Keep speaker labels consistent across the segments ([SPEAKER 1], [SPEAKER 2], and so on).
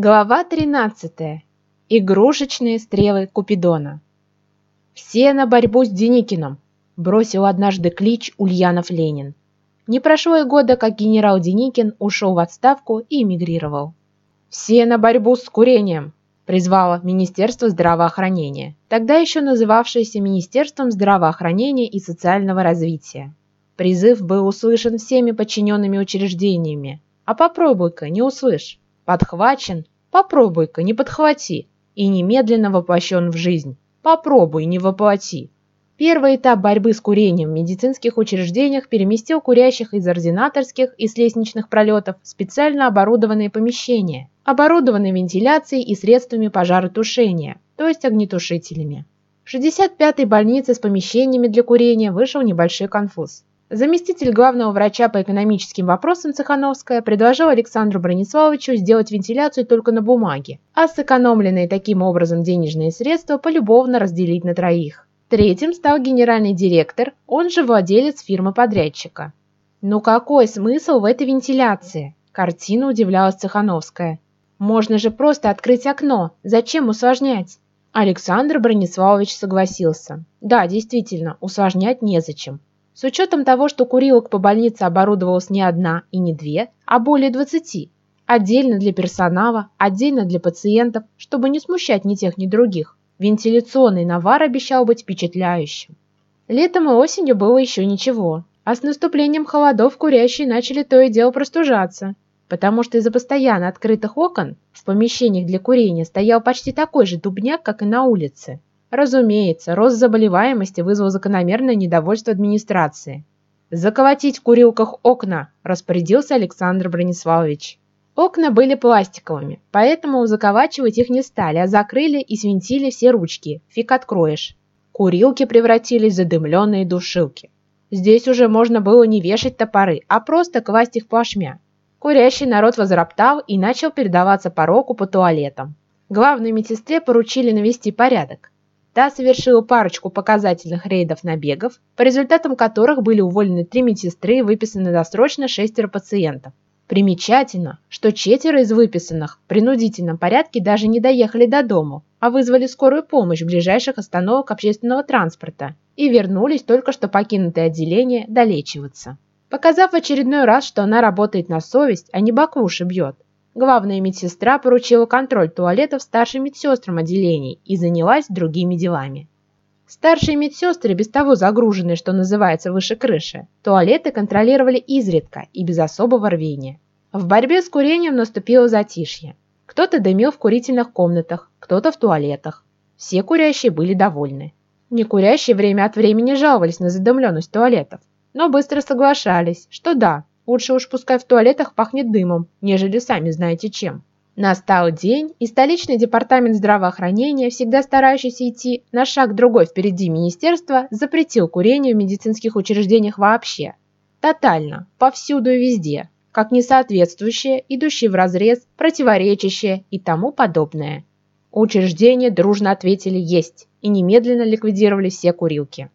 [SPEAKER 1] Глава 13. Игрушечные стрелы Купидона. «Все на борьбу с Деникиным!» – бросил однажды клич Ульянов Ленин. Не прошло и года, как генерал Деникин ушел в отставку и эмигрировал. «Все на борьбу с курением!» – призвало Министерство здравоохранения, тогда еще называвшееся Министерством здравоохранения и социального развития. Призыв был услышан всеми подчиненными учреждениями. А попробуй-ка, не услышь подхвачен, попробуй-ка, не подхвати, и немедленно воплощен в жизнь. Попробуй, не воплоти. Первый этап борьбы с курением в медицинских учреждениях переместил курящих из ординаторских и с лестничных пролетов в специально оборудованные помещения, оборудованные вентиляцией и средствами пожаротушения, то есть огнетушителями. В 65-й больнице с помещениями для курения вышел небольшой конфуз. Заместитель главного врача по экономическим вопросам Цехановская предложил Александру Брониславовичу сделать вентиляцию только на бумаге, а сэкономленные таким образом денежные средства полюбовно разделить на троих. Третьим стал генеральный директор, он же владелец фирмы-подрядчика. «Ну какой смысл в этой вентиляции?» – картина удивлялась Цехановская. «Можно же просто открыть окно, зачем усложнять?» Александр Брониславович согласился. Да, действительно, усложнять незачем. С учетом того, что курилок по больнице оборудовалось не одна и не две, а более 20. Отдельно для персонала, отдельно для пациентов, чтобы не смущать ни тех, ни других. Вентиляционный навар обещал быть впечатляющим. Летом и осенью было еще ничего, а с наступлением холодов курящие начали то и дело простужаться, потому что из-за постоянно открытых окон в помещениях для курения стоял почти такой же дубняк, как и на улице. Разумеется, рост заболеваемости вызвал закономерное недовольство администрации. «Заколотить в курилках окна!» – распорядился Александр Брониславович. Окна были пластиковыми, поэтому заковачивать их не стали, а закрыли и свинтили все ручки, фиг откроешь. Курилки превратились в задымленные душилки. Здесь уже можно было не вешать топоры, а просто класть их плашмя. Курящий народ возроптал и начал передаваться пороку по туалетам. Главной медсестре поручили навести порядок. Та совершила парочку показательных рейдов-набегов, по результатам которых были уволены три медсестры и выписаны досрочно шестеро пациентов. Примечательно, что четверо из выписанных в принудительном порядке даже не доехали до дому, а вызвали скорую помощь в ближайших остановок общественного транспорта и вернулись только что покинутое отделение долечиваться. Показав в очередной раз, что она работает на совесть, а не баклуши бьет, Главная медсестра поручила контроль туалетов старшим медсестрам отделений и занялась другими делами. Старшие медсестры, без того загруженные, что называется, выше крыши, туалеты контролировали изредка и без особого рвения. В борьбе с курением наступило затишье. Кто-то дымил в курительных комнатах, кто-то в туалетах. Все курящие были довольны. Некурящие время от времени жаловались на задымленность туалетов, но быстро соглашались, что да, Лучше уж пускай в туалетах пахнет дымом, нежели сами знаете чем. Настал день, и столичный департамент здравоохранения, всегда старающийся идти на шаг другой впереди министерства, запретил курение в медицинских учреждениях вообще. Тотально, повсюду и везде, как несоответствующее, идущее вразрез, противоречащее и тому подобное. Учреждения дружно ответили «есть» и немедленно ликвидировали все курилки.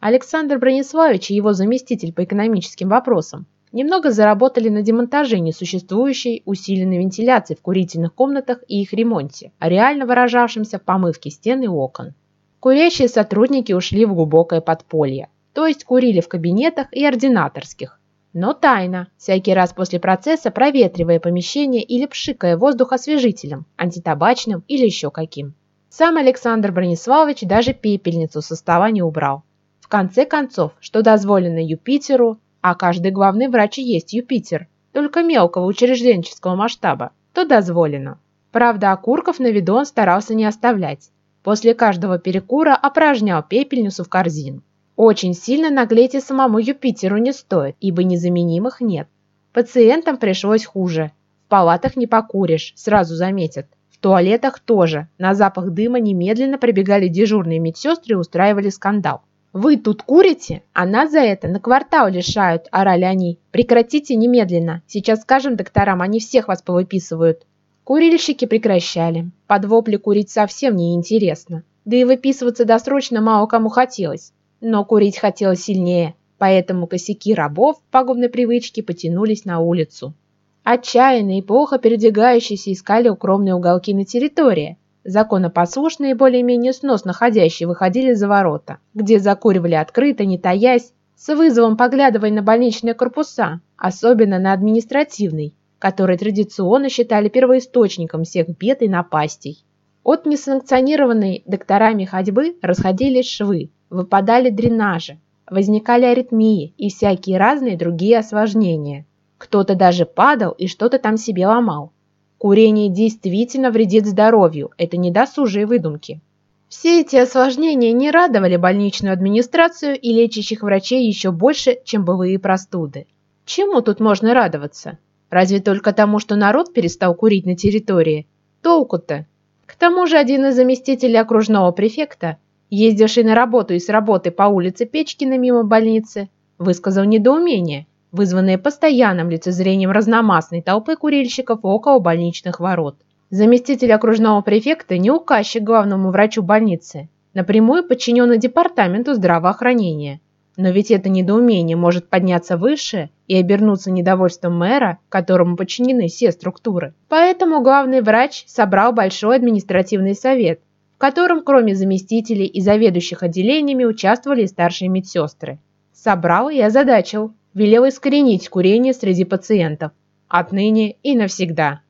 [SPEAKER 1] Александр Брониславович и его заместитель по экономическим вопросам немного заработали на демонтаже несуществующей усиленной вентиляции в курительных комнатах и их ремонте, а реально выражавшемся в помывке стен и окон. Курящие сотрудники ушли в глубокое подполье, то есть курили в кабинетах и ординаторских, но тайно, всякий раз после процесса проветривая помещение или пшикая воздух освежителем, антитабачным или еще каким. Сам Александр Брониславович даже пепельницу со стола не убрал. В конце концов, что дозволено Юпитеру, а каждый главный врач и есть Юпитер, только мелкого учрежденческого масштаба, то дозволено. Правда, окурков на виду он старался не оставлять. После каждого перекура опражнял пепельницу в корзину. Очень сильно наглеть и самому Юпитеру не стоит, ибо незаменимых нет. Пациентам пришлось хуже. В палатах не покуришь, сразу заметят. В туалетах тоже. На запах дыма немедленно прибегали дежурные медсестры и устраивали скандал. «Вы тут курите, а нас за это на квартал лишают», – орали они. «Прекратите немедленно. Сейчас скажем докторам, они всех вас повыписывают». Курильщики прекращали. Под вопли курить совсем неинтересно. Да и выписываться досрочно мало кому хотелось. Но курить хотелось сильнее, поэтому косяки рабов пагубной привычки потянулись на улицу. Отчаянные и плохо передвигающиеся искали укромные уголки на территории. Законопослушные, более-менее сносно ходящие, выходили за ворота, где закуривали открыто, не таясь, с вызовом поглядывая на больничные корпуса, особенно на административный, который традиционно считали первоисточником всех бед и напастей. От несанкционированной докторами ходьбы расходились швы, выпадали дренажи, возникали аритмии и всякие разные другие осложнения. Кто-то даже падал и что-то там себе ломал. Курение действительно вредит здоровью, это не досужие выдумки. Все эти осложнения не радовали больничную администрацию и лечащих врачей еще больше, чем былые простуды. Чему тут можно радоваться? Разве только тому, что народ перестал курить на территории? Толку-то? К тому же один из заместителей окружного префекта, ездивший на работу и с работы по улице Печкина мимо больницы, высказал недоумение, вызванное постоянным лицезрением разномастной толпы курильщиков около больничных ворот. Заместитель окружного префекта не указчик главному врачу больницы, напрямую подчиненный департаменту здравоохранения. Но ведь это недоумение может подняться выше и обернуться недовольством мэра, которому подчинены все структуры. Поэтому главный врач собрал большой административный совет, котором кроме заместителей и заведующих отделениями участвовали и старшие медсестры. Собрал и озадачил, велел искоренить курение среди пациентов. Отныне и навсегда.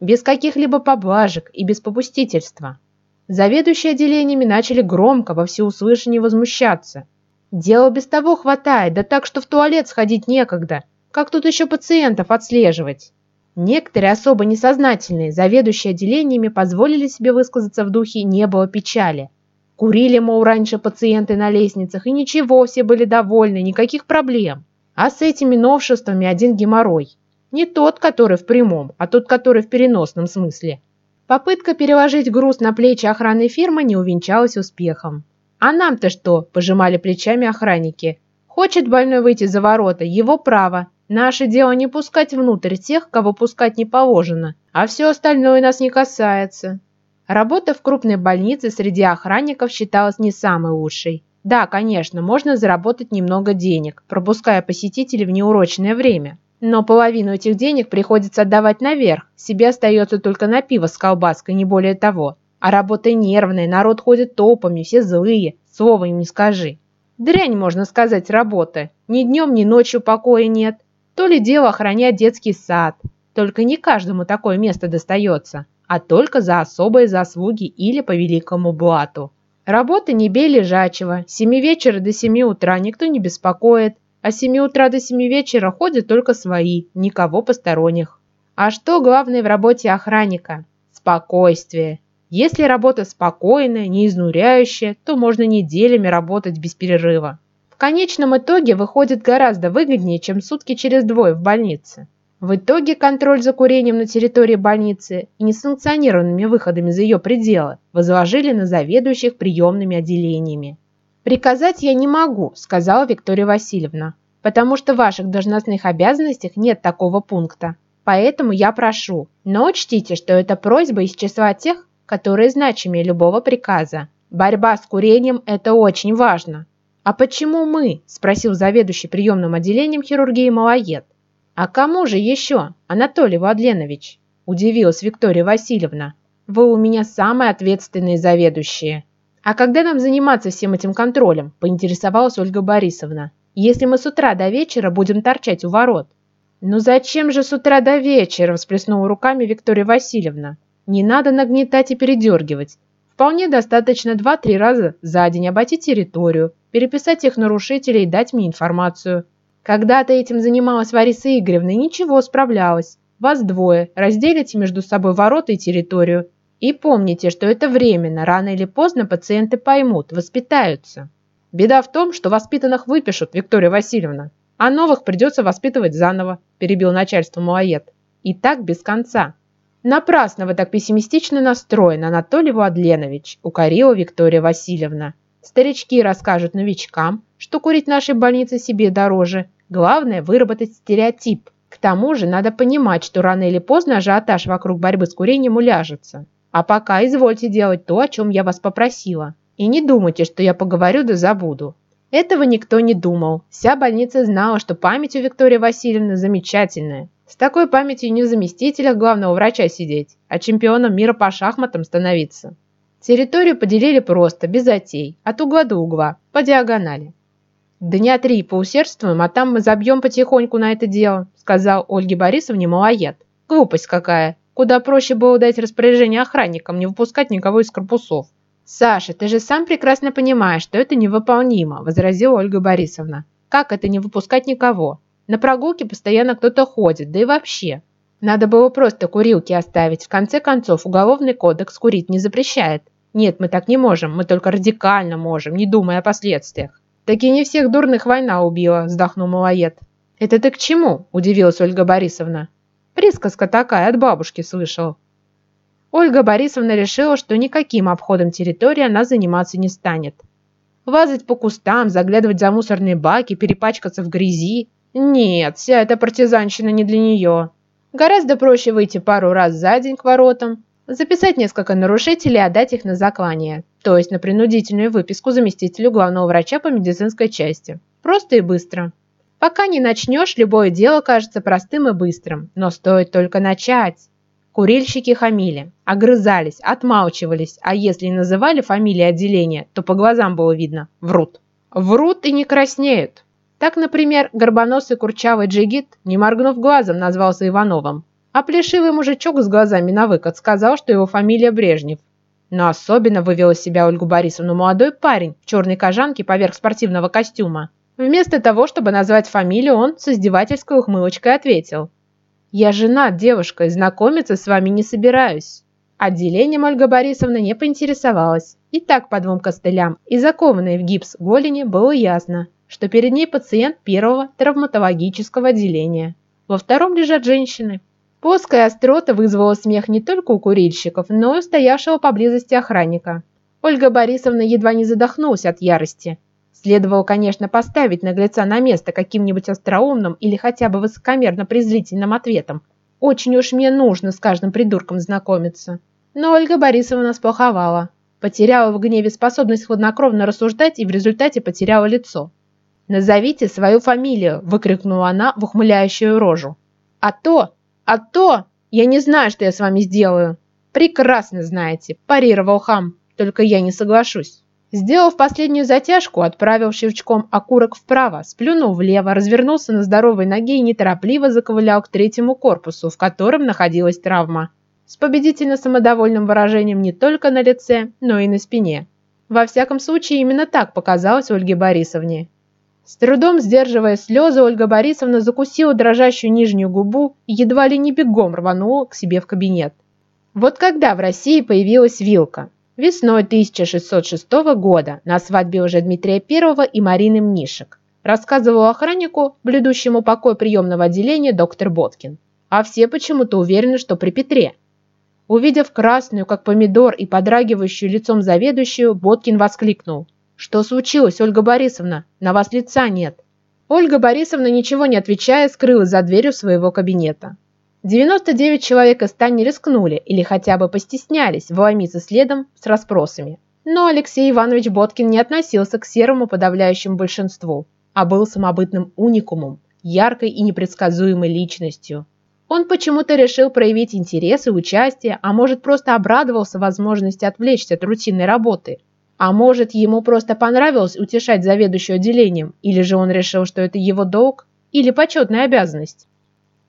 [SPEAKER 1] Без каких-либо поблажек и без попустительства. Заведующие отделениями начали громко во всеуслышание возмущаться. Дела без того хватает, да так, что в туалет сходить некогда. Как тут еще пациентов отслеживать? Некоторые особо несознательные, заведующие отделениями, позволили себе высказаться в духе «не было печали». Курили, мол, раньше пациенты на лестницах, и ничего, все были довольны, никаких проблем. А с этими новшествами один геморрой. Не тот, который в прямом, а тот, который в переносном смысле. Попытка переложить груз на плечи охранной фирмы не увенчалась успехом. «А нам-то что?» – пожимали плечами охранники. «Хочет больной выйти за ворота, его право. Наше дело не пускать внутрь тех, кого пускать не положено, а все остальное нас не касается. Работа в крупной больнице среди охранников считалась не самой лучшей. Да, конечно, можно заработать немного денег, пропуская посетителей в неурочное время. Но половину этих денег приходится отдавать наверх, себе остается только на пиво с колбаской, не более того. А работа нервная, народ ходит толпами, все злые, слова им не скажи. Дрянь, можно сказать, работа. Ни днем, ни ночью покоя нет. То ли дело охранять детский сад. Только не каждому такое место достается, а только за особые заслуги или по великому блату. Работа не бей лежачего. С 7 вечера до 7 утра никто не беспокоит, а с 7 утра до 7 вечера ходят только свои, никого посторонних. А что главное в работе охранника? Спокойствие. Если работа спокойная, не изнуряющая, то можно неделями работать без перерыва конечном итоге выходит гораздо выгоднее, чем сутки через двое в больнице. В итоге контроль за курением на территории больницы и несанкционированными выходами за ее пределы возложили на заведующих приемными отделениями. «Приказать я не могу», – сказала Виктория Васильевна, «потому что в ваших должностных обязанностях нет такого пункта. Поэтому я прошу, но учтите, что это просьба из числа тех, которые значимее любого приказа. Борьба с курением – это очень важно. «А почему мы?» – спросил заведующий приемным отделением хирургии Малоед. «А кому же еще, Анатолий Владленович?» – удивилась Виктория Васильевна. «Вы у меня самые ответственные заведующие». «А когда нам заниматься всем этим контролем?» – поинтересовалась Ольга Борисовна. «Если мы с утра до вечера будем торчать у ворот». «Ну зачем же с утра до вечера?» – всплеснула руками Виктория Васильевна. «Не надо нагнетать и передергивать. Вполне достаточно 2-3 раза за день обойти территорию, переписать их нарушителей и дать мне информацию. Когда-то этим занималась Вариса Игоревна и ничего, справлялась. Вас двое, разделите между собой ворота и территорию. И помните, что это временно, рано или поздно пациенты поймут, воспитаются. Беда в том, что воспитанных выпишут, Виктория Васильевна, а новых придется воспитывать заново, перебил начальство Малоед. И так без конца. «Напрасно вы так пессимистично настроены, Анатолий Владленович», – укорила Виктория Васильевна. «Старички расскажут новичкам, что курить в нашей больнице себе дороже. Главное – выработать стереотип. К тому же надо понимать, что рано или поздно ажиотаж вокруг борьбы с курением уляжется. А пока извольте делать то, о чем я вас попросила. И не думайте, что я поговорю да забуду. Этого никто не думал. Вся больница знала, что память у Виктории Васильевны замечательная. С такой памятью не в заместителях главного врача сидеть, а чемпионом мира по шахматам становиться. Территорию поделили просто, без затей, от угла до угла, по диагонали. «Дня три поусердствуем, а там мы забьем потихоньку на это дело», сказал Ольге Борисовне малоед. «Глупость какая. Куда проще было дать распоряжение охранникам не выпускать никого из корпусов». «Саша, ты же сам прекрасно понимаешь, что это невыполнимо», возразила Ольга Борисовна. «Как это не выпускать никого? На прогулке постоянно кто-то ходит, да и вообще. Надо было просто курилки оставить. В конце концов, уголовный кодекс курить не запрещает. Нет, мы так не можем, мы только радикально можем, не думая о последствиях. Так и не всех дурных война убила, вздохнул малоед. Это ты к чему? Удивилась Ольга Борисовна. Присказка такая, от бабушки слышал. Ольга Борисовна решила, что никаким обходом территории она заниматься не станет. Лазать по кустам, заглядывать за мусорные баки, перепачкаться в грязи нет, вся эта партизанщина не для нее. Гораздо проще выйти пару раз за день к воротам, записать несколько нарушителей и отдать их на заклание, то есть на принудительную выписку заместителю главного врача по медицинской части. Просто и быстро. Пока не начнешь, любое дело кажется простым и быстрым, но стоит только начать. Курильщики хамили, огрызались, отмалчивались, а если называли фамилии отделения, то по глазам было видно – врут. Врут и не краснеют. Так, например, горбоносый курчавый джигит, не моргнув глазом, назвался Ивановым, а плешивый мужичок с глазами на выкат сказал, что его фамилия Брежнев. Но особенно вывел из себя Ольгу Борисовну молодой парень в черной кожанке поверх спортивного костюма. Вместо того, чтобы назвать фамилию, он с издевательской ухмылочкой ответил. «Я женат, девушка, и знакомиться с вами не собираюсь». Отделением Ольга Борисовна не поинтересовалась. И так по двум костылям и закованной в гипс голени было ясно, что перед ней пациент первого травматологического отделения. Во втором лежат женщины. Плоская острота вызвала смех не только у курильщиков, но и у стоявшего поблизости охранника. Ольга Борисовна едва не задохнулась от ярости. Следовало, конечно, поставить наглеца на место каким-нибудь остроумным или хотя бы высокомерно-презрительным ответом. Очень уж мне нужно с каждым придурком знакомиться. Но Ольга Борисовна сплоховала. Потеряла в гневе способность хладнокровно рассуждать и в результате потеряла лицо. «Назовите свою фамилию!» – выкрикнула она в ухмыляющую рожу. «А то! А то! Я не знаю, что я с вами сделаю!» «Прекрасно знаете!» – парировал хам. «Только я не соглашусь!» Сделав последнюю затяжку, отправил щелчком окурок вправо, сплюнул влево, развернулся на здоровой ноге и неторопливо заковылял к третьему корпусу, в котором находилась травма. С победительно-самодовольным выражением не только на лице, но и на спине. Во всяком случае, именно так показалось Ольге Борисовне. С трудом сдерживая слезы, Ольга Борисовна закусила дрожащую нижнюю губу и едва ли не бегом рванула к себе в кабинет. Вот когда в России появилась вилка? Весной 1606 года на свадьбе уже Дмитрия I и Марины Мнишек. Рассказывал охраннику, блюдущему покой приемного отделения, доктор Боткин. А все почему-то уверены, что при Петре. Увидев красную, как помидор, и подрагивающую лицом заведующую, Боткин воскликнул – «Что случилось, Ольга Борисовна? На вас лица нет». Ольга Борисовна, ничего не отвечая, скрылась за дверью своего кабинета. 99 человек из ста не рискнули или хотя бы постеснялись вломиться следом с расспросами. Но Алексей Иванович Боткин не относился к серому подавляющему большинству, а был самобытным уникумом, яркой и непредсказуемой личностью. Он почему-то решил проявить интерес и участие, а может просто обрадовался возможности отвлечься от рутинной работы – а может, ему просто понравилось утешать заведующую отделением, или же он решил, что это его долг или почетная обязанность.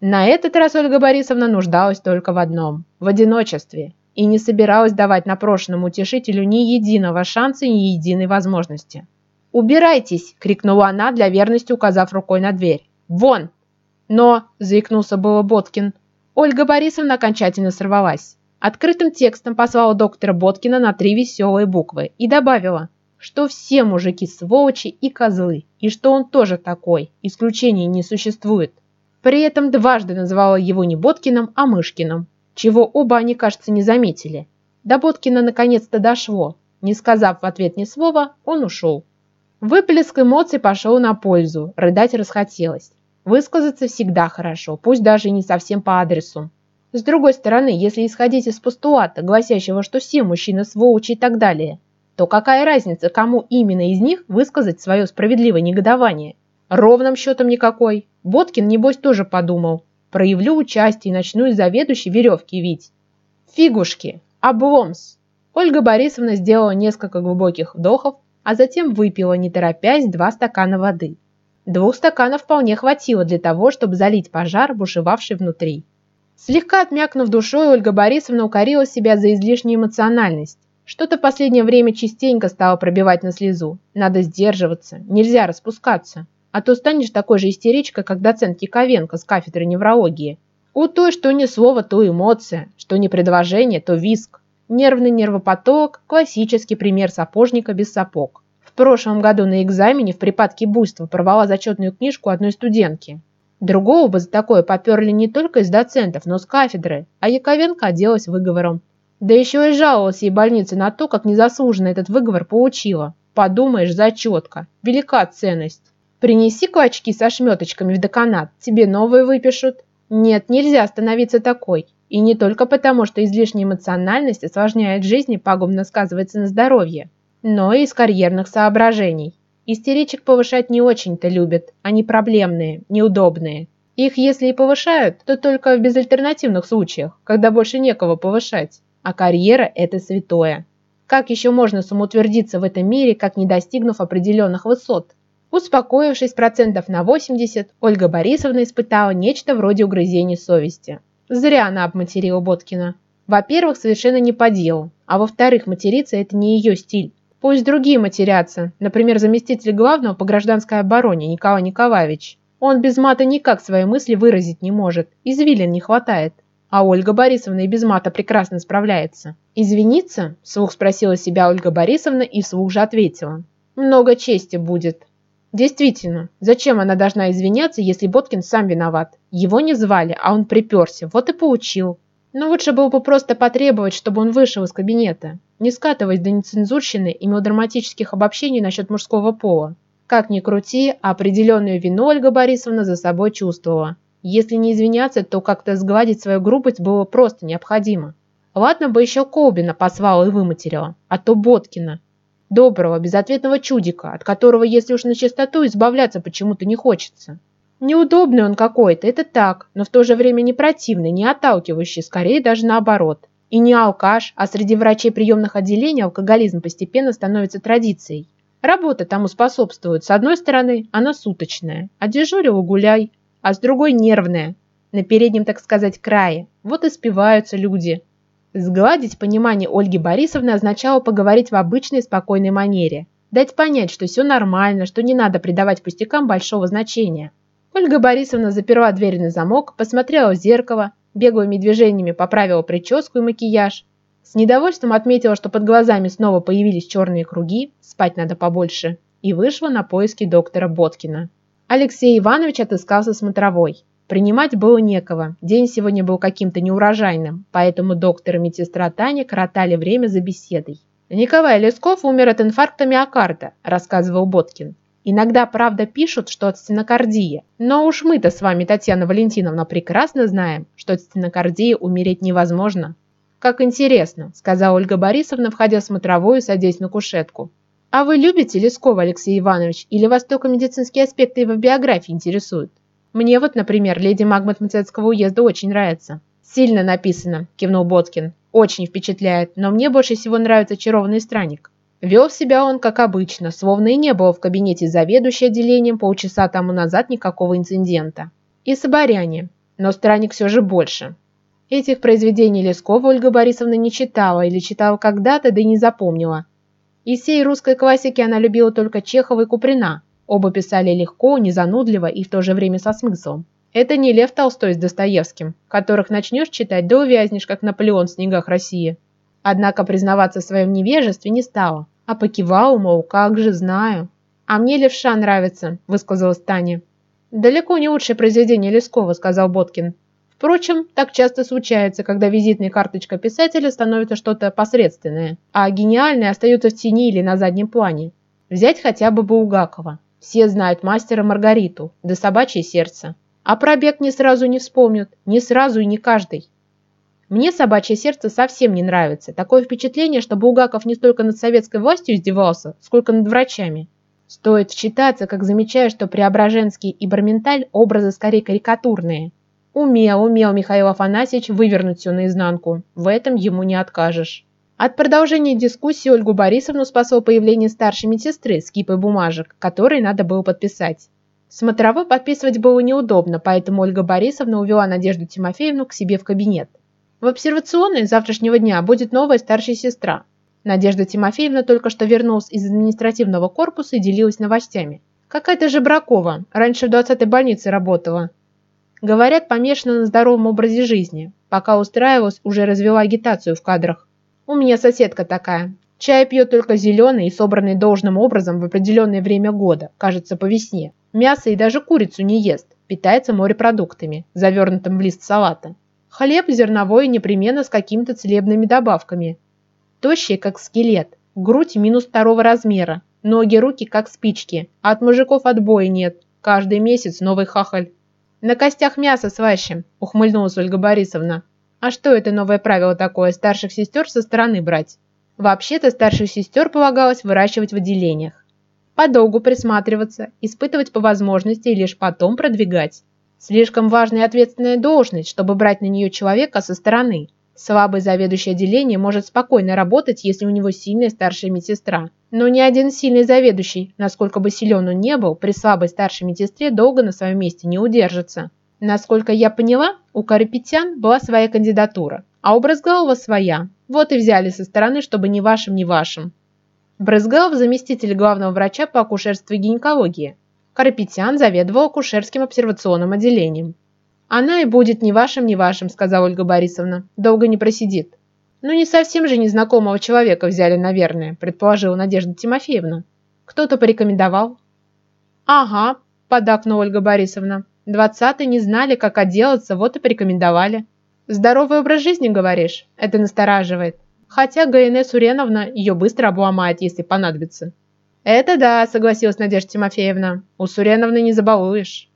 [SPEAKER 1] На этот раз Ольга Борисовна нуждалась только в одном – в одиночестве, и не собиралась давать напрошенному утешителю ни единого шанса, ни единой возможности. «Убирайтесь!» – крикнула она, для верности указав рукой на дверь. «Вон!» «Но!» – заикнулся было Боткин. Ольга Борисовна окончательно сорвалась. Открытым текстом послала доктора Боткина на три веселые буквы и добавила, что все мужики сволочи и козлы, и что он тоже такой, исключений не существует. При этом дважды называла его не Боткиным, а Мышкиным, чего оба они, кажется, не заметили. До Боткина наконец-то дошло. Не сказав в ответ ни слова, он ушел. Выплеск эмоций пошел на пользу, рыдать расхотелось. Высказаться всегда хорошо, пусть даже не совсем по адресу. С другой стороны, если исходить из постулата, гласящего, что все мужчины сволочи и так далее, то какая разница, кому именно из них высказать свое справедливое негодование? Ровным счетом никакой. Боткин, небось, тоже подумал. Проявлю участие и начну из заведующей веревки вить. Фигушки! Обломс! Ольга Борисовна сделала несколько глубоких вдохов, а затем выпила, не торопясь, два стакана воды. Двух стаканов вполне хватило для того, чтобы залить пожар, бушевавший внутри. Слегка отмякнув душой, Ольга Борисовна укорила себя за излишнюю эмоциональность. Что-то в последнее время частенько стало пробивать на слезу. Надо сдерживаться, нельзя распускаться. А то станешь такой же истеричкой, как доцент Киковенко с кафедры неврологии. У той, что не слово, то эмоция, что не предложение, то виск. Нервный нервопоток – классический пример сапожника без сапог. В прошлом году на экзамене в припадке буйства порвала зачетную книжку одной студентки. Другого бы за такое поперли не только из доцентов, но с кафедры, а Яковенко оделась выговором. Да еще и жаловалась ей больнице на то, как незаслуженно этот выговор получила. Подумаешь, зачетка. Велика ценность. Принеси клочки со шметочками в деканат, тебе новые выпишут. Нет, нельзя становиться такой. И не только потому, что излишняя эмоциональность осложняет жизнь и пагубно сказывается на здоровье, но и из карьерных соображений. Истеричек повышать не очень-то любят, они проблемные, неудобные. Их, если и повышают, то только в безальтернативных случаях, когда больше некого повышать. А карьера – это святое. Как еще можно самоутвердиться в этом мире, как не достигнув определенных высот? Успокоившись процентов на 80, Ольга Борисовна испытала нечто вроде угрызений совести. Зря она обматерила Боткина. Во-первых, совершенно не по делу, а во-вторых, материться – это не ее стиль. Пусть другие матерятся, например, заместитель главного по гражданской обороне Николай Николаевич. Он без мата никак свои мысли выразить не может, извилин не хватает. А Ольга Борисовна и без мата прекрасно справляется. «Извиниться?» – вслух спросила себя Ольга Борисовна и вслух же ответила. «Много чести будет». Действительно, зачем она должна извиняться, если Боткин сам виноват? Его не звали, а он приперся, вот и получил. Но лучше было бы просто потребовать, чтобы он вышел из кабинета не скатываясь до нецензурщины и мелодраматических обобщений насчет мужского пола. Как ни крути, определенную вину Ольга Борисовна за собой чувствовала. Если не извиняться, то как-то сгладить свою грубость было просто необходимо. Ладно бы еще Колбина послала и выматерила, а то Боткина. Доброго, безответного чудика, от которого, если уж на чистоту, избавляться почему-то не хочется. Неудобный он какой-то, это так, но в то же время не противный, не отталкивающий, скорее даже наоборот. И не алкаш, а среди врачей приемных отделений алкоголизм постепенно становится традицией. Работа тому способствует. С одной стороны, она суточная, а дежурил гуляй, а с другой нервная, на переднем, так сказать, крае. Вот и спиваются люди. Сгладить понимание Ольги Борисовны означало поговорить в обычной спокойной манере. Дать понять, что все нормально, что не надо придавать пустякам большого значения. Ольга Борисовна заперла дверь на замок, посмотрела в зеркало, беглыми движениями поправила прическу и макияж, с недовольством отметила, что под глазами снова появились черные круги, спать надо побольше, и вышла на поиски доктора Боткина. Алексей Иванович отыскался смотровой. Принимать было некого, день сегодня был каким-то неурожайным, поэтому доктор и медсестра Таня коротали время за беседой. «Николай Лесков умер от инфаркта миокарда», – рассказывал Боткин. Иногда, правда, пишут, что от стенокардии. Но уж мы-то с вами, Татьяна Валентиновна, прекрасно знаем, что от стенокардии умереть невозможно. «Как интересно», – сказала Ольга Борисовна, входя в смотровую садясь на кушетку. «А вы любите Лескова, Алексей Иванович, или вас только медицинские аспекты его биографии интересуют? Мне вот, например, леди Магмат Мцецкого уезда очень нравится». «Сильно написано», – кивнул Боткин. «Очень впечатляет, но мне больше всего нравится «Очарованный странник». Вел себя он, как обычно, словно и не было в кабинете заведующей отделением полчаса тому назад никакого инцидента. И Соборяне, но странник все же больше. Этих произведений Лескова Ольга Борисовна не читала или читала когда-то, да и не запомнила. Из всей русской классики она любила только Чехова и Куприна. Оба писали легко, незанудливо и в то же время со смыслом. Это не Лев Толстой с Достоевским, которых начнешь читать, да увязнешь, как Наполеон в снегах России. Однако признаваться в своем невежестве не стала, а покивала, мол, как же знаю. «А мне левша нравится», – высказалась Таня. «Далеко не лучшее произведение Лескова», – сказал Боткин. Впрочем, так часто случается, когда визитная карточка писателя становится что-то посредственное, а гениальное остается в тени или на заднем плане. Взять хотя бы Булгакова. Все знают мастера Маргариту, да собачье сердце. А пробег не сразу не вспомнят, не сразу и не каждый. Мне «Собачье сердце» совсем не нравится. Такое впечатление, что Булгаков не столько над советской властью издевался, сколько над врачами. Стоит вчитаться, как замечаю, что Преображенский и Барменталь образы скорее карикатурные. Умел, умел Михаил Афанасьевич вывернуть все наизнанку. В этом ему не откажешь. От продолжения дискуссии Ольгу Борисовну спасло появление старшей медсестры с кипой бумажек, которые надо было подписать. Смотровой подписывать было неудобно, поэтому Ольга Борисовна увела Надежду Тимофеевну к себе в кабинет. В обсервационной завтрашнего дня будет новая старшая сестра. Надежда Тимофеевна только что вернулась из административного корпуса и делилась новостями. Какая-то же Бракова, раньше в 20-й больнице работала. Говорят, помешана на здоровом образе жизни. Пока устраивалась, уже развела агитацию в кадрах. У меня соседка такая. Чай пьет только зеленый и собранный должным образом в определенное время года, кажется, по весне. Мясо и даже курицу не ест, питается морепродуктами, завернутым в лист салата. Хлеб зерновой непременно с какими-то целебными добавками. Тощий, как скелет, грудь минус второго размера, ноги, руки, как спички, от мужиков отбоя нет. Каждый месяц новый хахаль. «На костях мясо сващим», – ухмыльнулась Ольга Борисовна. «А что это новое правило такое, старших сестер со стороны брать?» Вообще-то старших сестер полагалось выращивать в отделениях. Подолгу присматриваться, испытывать по возможности и лишь потом продвигать. Слишком важная и ответственная должность, чтобы брать на нее человека со стороны. Слабый заведующий отделением может спокойно работать, если у него сильная старшая медсестра. Но ни один сильный заведующий, насколько бы силен он не был, при слабой старшей медсестре долго на своем месте не удержится. Насколько я поняла, у Карапетян была своя кандидатура, а у Брызгалова своя. Вот и взяли со стороны, чтобы ни вашим, ни вашим. Брызгалов – заместитель главного врача по акушерству и гинекологии. Карапетян заведовал акушерским обсервационным отделением. «Она и будет ни вашим, ни вашим», – сказала Ольга Борисовна. «Долго не просидит». «Ну, не совсем же незнакомого человека взяли, наверное», – предположила Надежда Тимофеевна. «Кто-то порекомендовал?» «Ага», – подакнула Ольга Борисовна. «Двадцатые не знали, как отделаться, вот и порекомендовали». «Здоровый образ жизни, говоришь? Это настораживает. Хотя ГНС Уреновна ее быстро обломает, если понадобится». «Это да», – согласилась Надежда Тимофеевна. «У Суреновны не забалуешь».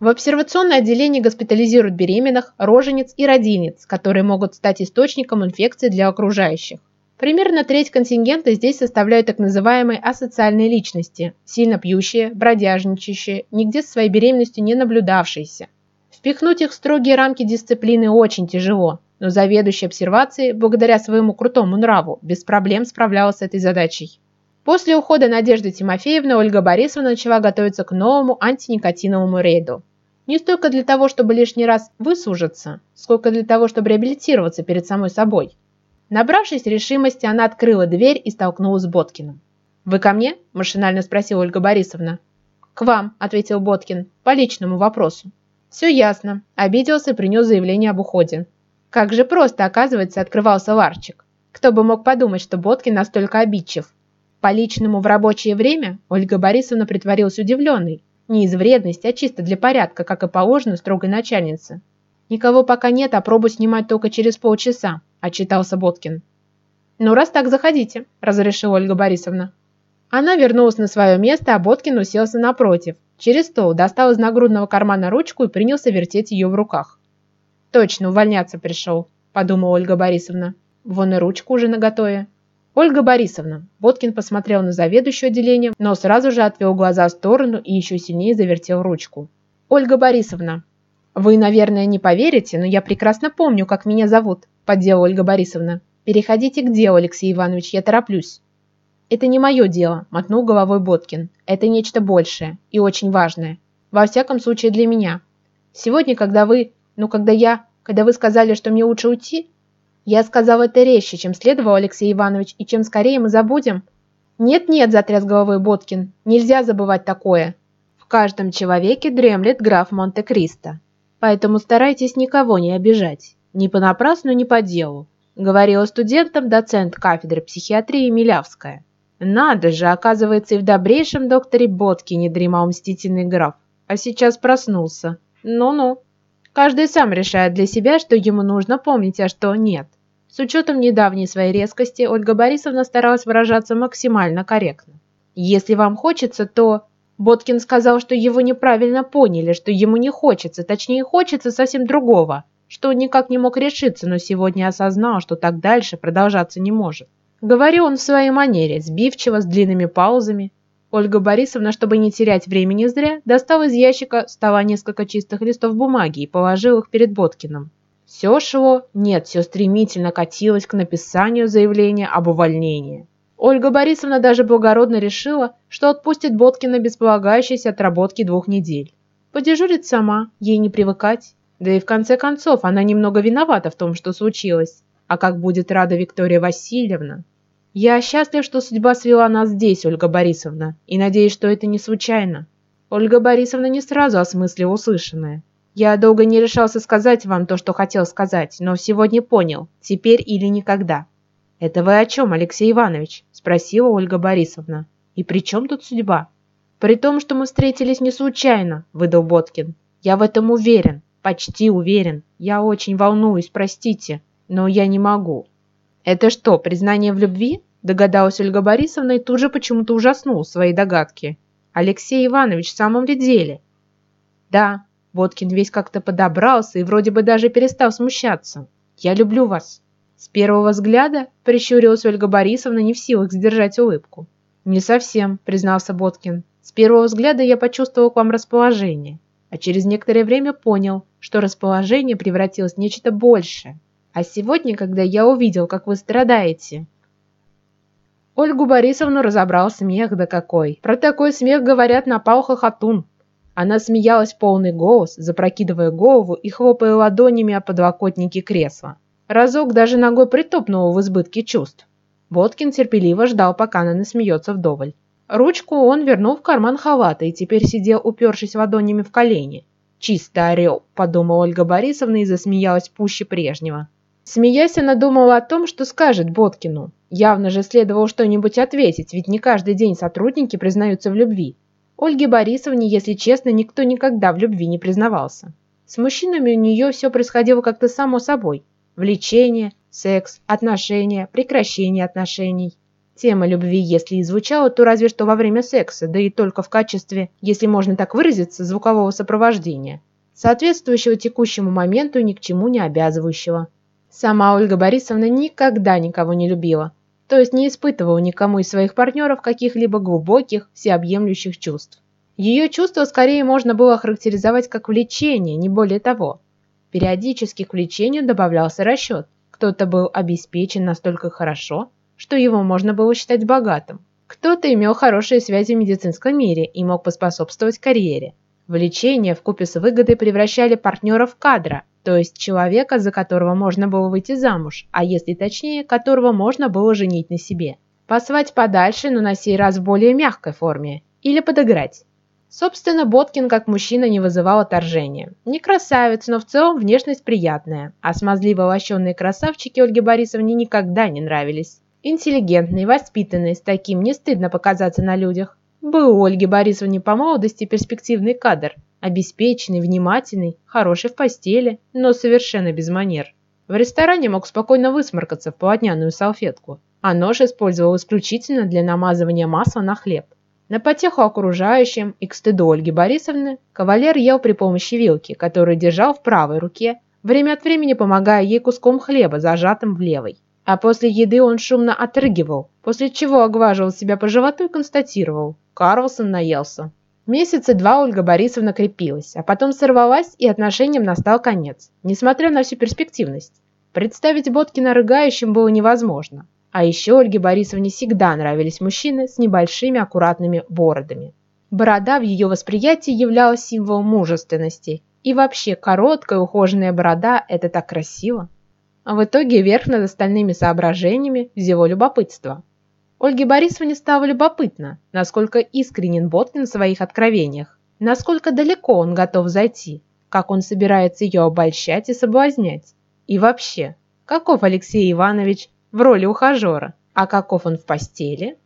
[SPEAKER 1] В обсервационное отделение госпитализируют беременных, рожениц и родильниц, которые могут стать источником инфекции для окружающих. Примерно треть контингента здесь составляют так называемые асоциальные личности, сильно пьющие, бродяжничающие, нигде со своей беременностью не наблюдавшиеся. Впихнуть их в строгие рамки дисциплины очень тяжело, но заведующий обсервацией, благодаря своему крутому нраву, без проблем справлялась с этой задачей. После ухода Надежды Тимофеевны Ольга Борисовна начала готовиться к новому антиникотиновому рейду. Не столько для того, чтобы лишний раз высужиться, сколько для того, чтобы реабилитироваться перед самой собой. Набравшись решимости, она открыла дверь и столкнулась с Боткиным. «Вы ко мне?» – машинально спросила Ольга Борисовна. «К вам», – ответил Боткин, – «по личному вопросу». «Все ясно», – обиделся и принес заявление об уходе. Как же просто, оказывается, открывался ларчик. Кто бы мог подумать, что Боткин настолько обидчив. По личному в рабочее время Ольга Борисовна притворилась удивленной, не из вредности, а чисто для порядка, как и положено строгой начальнице. «Никого пока нет, а пробу снимать только через полчаса», – отчитался Боткин. «Ну, раз так, заходите», – разрешила Ольга Борисовна. Она вернулась на свое место, а Боткин уселся напротив. Через стол достал из нагрудного кармана ручку и принялся вертеть ее в руках. «Точно, увольняться пришел», – подумала Ольга Борисовна. «Вон и ручка уже наготове». «Ольга Борисовна!» Боткин посмотрел на заведующую отделением, но сразу же отвел глаза в сторону и еще сильнее завертел ручку. «Ольга Борисовна!» «Вы, наверное, не поверите, но я прекрасно помню, как меня зовут», – поддела Ольга Борисовна. «Переходите к делу, Алексей Иванович, я тороплюсь». «Это не мое дело», – мотнул головой Боткин. «Это нечто большее и очень важное. Во всяком случае для меня. Сегодня, когда вы, ну когда я, когда вы сказали, что мне лучше уйти, я сказал это резче, чем следовал Алексей Иванович, и чем скорее мы забудем. Нет-нет, затряс головой Боткин, нельзя забывать такое. В каждом человеке дремлет граф Монте-Кристо. Поэтому старайтесь никого не обижать. Ни понапрасну, ни по делу. Говорила студентам доцент кафедры психиатрии Милявская. Надо же, оказывается, и в добрейшем докторе Боткине дремал мстительный граф. А сейчас проснулся. Ну-ну. Каждый сам решает для себя, что ему нужно помнить, а что нет. С учетом недавней своей резкости, Ольга Борисовна старалась выражаться максимально корректно. Если вам хочется, то... Боткин сказал, что его неправильно поняли, что ему не хочется, точнее хочется совсем другого, что он никак не мог решиться, но сегодня осознал, что так дальше продолжаться не может. Говорил он в своей манере, сбивчиво, с длинными паузами. Ольга Борисовна, чтобы не терять времени зря, достала из ящика стола несколько чистых листов бумаги и положил их перед Боткиным. Все шло, нет, все стремительно катилось к написанию заявления об увольнении. Ольга Борисовна даже благородно решила, что отпустит Боткина без полагающейся отработки двух недель. Подежурит сама, ей не привыкать. Да и в конце концов, она немного виновата в том, что случилось. А как будет рада Виктория Васильевна? Я счастлив, что судьба свела нас здесь, Ольга Борисовна, и надеюсь, что это не случайно. Ольга Борисовна не сразу осмыслила услышанное. Я долго не решался сказать вам то, что хотел сказать, но сегодня понял, теперь или никогда. «Это вы о чем, Алексей Иванович?» – спросила Ольга Борисовна. «И при чем тут судьба?» «При том, что мы встретились не случайно», – выдал Боткин. «Я в этом уверен, почти уверен. Я очень волнуюсь, простите, но я не могу. «Это что, признание в любви?» – догадалась Ольга Борисовна и тут же почему-то ужаснул своей догадки. «Алексей Иванович в самом ли деле?» «Да», – Боткин весь как-то подобрался и вроде бы даже перестал смущаться. «Я люблю вас». С первого взгляда прищурилась Ольга Борисовна не в силах сдержать улыбку. «Не совсем», – признался Боткин. «С первого взгляда я почувствовал к вам расположение, а через некоторое время понял, что расположение превратилось в нечто большее. А сегодня, когда я увидел, как вы страдаете...» Ольгу Борисовну разобрал смех да какой. Про такой смех, говорят, напал хохотун. Она смеялась полный голос, запрокидывая голову и хлопая ладонями о подлокотнике кресла. Разок даже ногой притопнула в избытке чувств. Боткин терпеливо ждал, пока она насмеется вдоволь. Ручку он вернул в карман халата и теперь сидел, упершись ладонями в колени. «Чисто орел», – подумала Ольга Борисовна и засмеялась пуще прежнего. Смеясь, она думала о том, что скажет Боткину. Явно же следовало что-нибудь ответить, ведь не каждый день сотрудники признаются в любви. Ольге Борисовне, если честно, никто никогда в любви не признавался. С мужчинами у нее все происходило как-то само собой. Влечение, секс, отношения, прекращение отношений. Тема любви, если и звучала, то разве что во время секса, да и только в качестве, если можно так выразиться, звукового сопровождения, соответствующего текущему моменту и ни к чему не обязывающего. Сама Ольга Борисовна никогда никого не любила, то есть не испытывала никому из своих партнеров каких-либо глубоких, всеобъемлющих чувств. Ее чувства скорее можно было охарактеризовать как влечение, не более того. Периодически к влечению добавлялся расчет. Кто-то был обеспечен настолько хорошо, что его можно было считать богатым. Кто-то имел хорошие связи в медицинском мире и мог поспособствовать карьере. Влечение вкупе с выгодой превращали партнера в кадра, то есть человека, за которого можно было выйти замуж, а если точнее, которого можно было женить на себе. Послать подальше, но на сей раз в более мягкой форме. Или подыграть. Собственно, Боткин как мужчина не вызывал отторжения. Не красавец, но в целом внешность приятная, а смазливо лощенные красавчики Ольге Борисовне никогда не нравились. Интеллигентный, воспитанный, с таким не стыдно показаться на людях. Был у Ольги Борисовны по молодости перспективный кадр – Обеспеченный, внимательный, хороший в постели, но совершенно без манер. В ресторане мог спокойно высморкаться в полотняную салфетку, а нож использовал исключительно для намазывания масла на хлеб. На потеху окружающим и к стыду Ольги Борисовны кавалер ел при помощи вилки, которую держал в правой руке, время от времени помогая ей куском хлеба, зажатым в левой. А после еды он шумно отрыгивал, после чего оглаживал себя по животу и констатировал – Карлсон наелся. Месяца два Ольга Борисовна крепилась, а потом сорвалась, и отношениям настал конец, несмотря на всю перспективность. Представить Боткина рыгающим было невозможно. А еще Ольге Борисовне всегда нравились мужчины с небольшими аккуратными бородами. Борода в ее восприятии являлась символом мужественности. И вообще, короткая ухоженная борода – это так красиво. А в итоге верх над остальными соображениями взяло любопытство – Ольге Борисовне стало любопытно, насколько искренен Боткин в своих откровениях, насколько далеко он готов зайти, как он собирается ее обольщать и соблазнять. И вообще, каков Алексей Иванович в роли ухажера, а каков он в постели?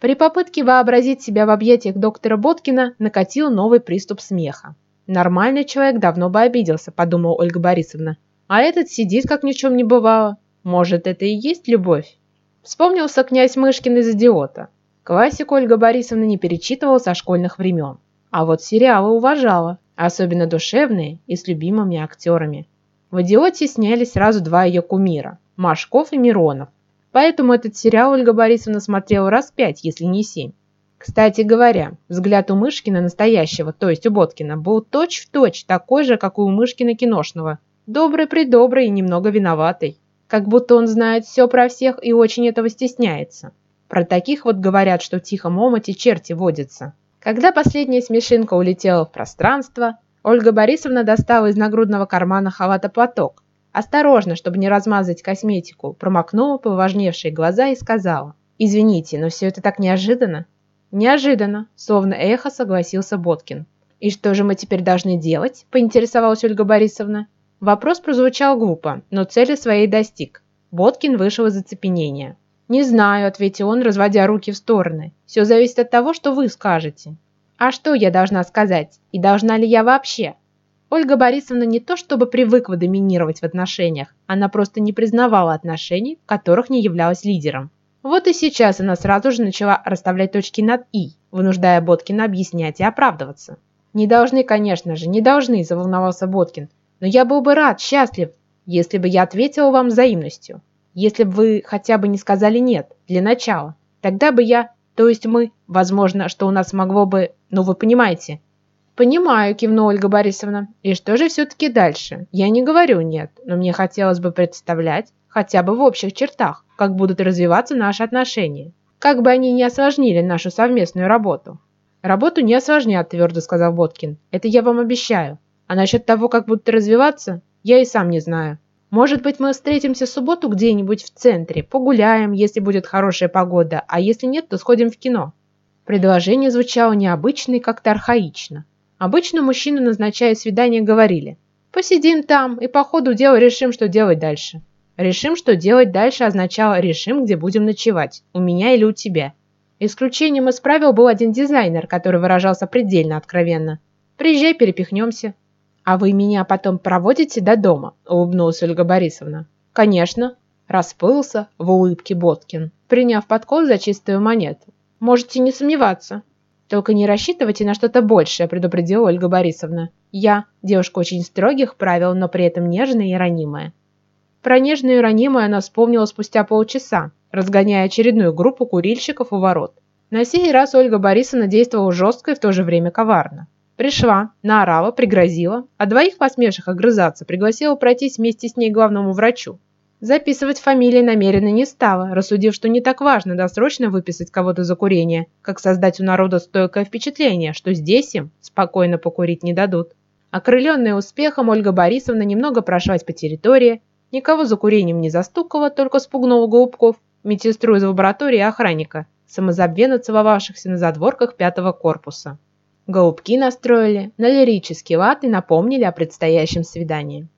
[SPEAKER 1] При попытке вообразить себя в объятиях доктора Боткина накатил новый приступ смеха. Нормальный человек давно бы обиделся, подумала Ольга Борисовна. А этот сидит, как ни в чем не бывало. Может, это и есть любовь? Вспомнился князь Мышкин из «Идиота». Классику Ольга Борисовна не перечитывала со школьных времен. А вот сериалы уважала, особенно душевные и с любимыми актерами. В «Идиоте» снялись сразу два ее кумира – Машков и Миронов. Поэтому этот сериал Ольга Борисовна смотрела раз пять, если не семь. Кстати говоря, взгляд у Мышкина настоящего, то есть у Боткина, был точь-в-точь точь такой же, как и у Мышкина киношного. Добрый-придобрый и немного виноватый. Как будто он знает все про всех и очень этого стесняется. Про таких вот говорят, что в тихом омуте черти водятся. Когда последняя смешинка улетела в пространство, Ольга Борисовна достала из нагрудного кармана халата платок. Осторожно, чтобы не размазать косметику, промокнула поважневшие глаза и сказала. «Извините, но все это так неожиданно». «Неожиданно», словно эхо согласился Боткин. «И что же мы теперь должны делать?» – поинтересовалась Ольга Борисовна. Вопрос прозвучал глупо, но цели своей достиг. Боткин вышел из оцепенения. «Не знаю», – ответил он, разводя руки в стороны. «Все зависит от того, что вы скажете». «А что я должна сказать? И должна ли я вообще?» Ольга Борисовна не то чтобы привыкла доминировать в отношениях, она просто не признавала отношений, в которых не являлась лидером. Вот и сейчас она сразу же начала расставлять точки над «и», вынуждая Боткина объяснять и оправдываться. «Не должны, конечно же, не должны», – заволновался Боткин. Но я был бы рад, счастлив, если бы я ответил вам взаимностью. Если бы вы хотя бы не сказали «нет» для начала. Тогда бы я, то есть мы, возможно, что у нас могло бы, ну вы понимаете. Понимаю, кивнула Ольга Борисовна. И что же все-таки дальше? Я не говорю «нет», но мне хотелось бы представлять, хотя бы в общих чертах, как будут развиваться наши отношения. Как бы они не осложнили нашу совместную работу. Работу не осложнят, твердо сказал Боткин. Это я вам обещаю. А насчет того, как будут развиваться, я и сам не знаю. Может быть, мы встретимся в субботу где-нибудь в центре, погуляем, если будет хорошая погода, а если нет, то сходим в кино». Предложение звучало необычно и как-то архаично. Обычно мужчины, назначая свидание, говорили «Посидим там и по ходу дела решим, что делать дальше». «Решим, что делать дальше» означало «решим, где будем ночевать, у меня или у тебя». Исключением из правил был один дизайнер, который выражался предельно откровенно. «Приезжай, перепихнемся». «А вы меня потом проводите до дома?» – улыбнулась Ольга Борисовна. «Конечно», – расплылся в улыбке Боткин, приняв подкол за чистую монету. «Можете не сомневаться». «Только не рассчитывайте на что-то большее», – предупредила Ольга Борисовна. «Я – девушка очень строгих правил, но при этом нежная и ранимая». Про нежную и ранимую она вспомнила спустя полчаса, разгоняя очередную группу курильщиков у ворот. На сей раз Ольга Борисовна действовала жестко и в то же время коварно. Пришла, наорала, пригрозила, а двоих посмевших огрызаться пригласила пройтись вместе с ней главному врачу. Записывать фамилии намеренно не стала, рассудив, что не так важно досрочно выписать кого-то за курение, как создать у народа стойкое впечатление, что здесь им спокойно покурить не дадут. Окрыленная успехом, Ольга Борисовна немного прошлась по территории, никого за курением не застукала, только спугнула голубков, медсестру из лаборатории охранника, самозабвенно целовавшихся на задворках пятого корпуса. Голубки настроили на лирический лад и напомнили о предстоящем свидании.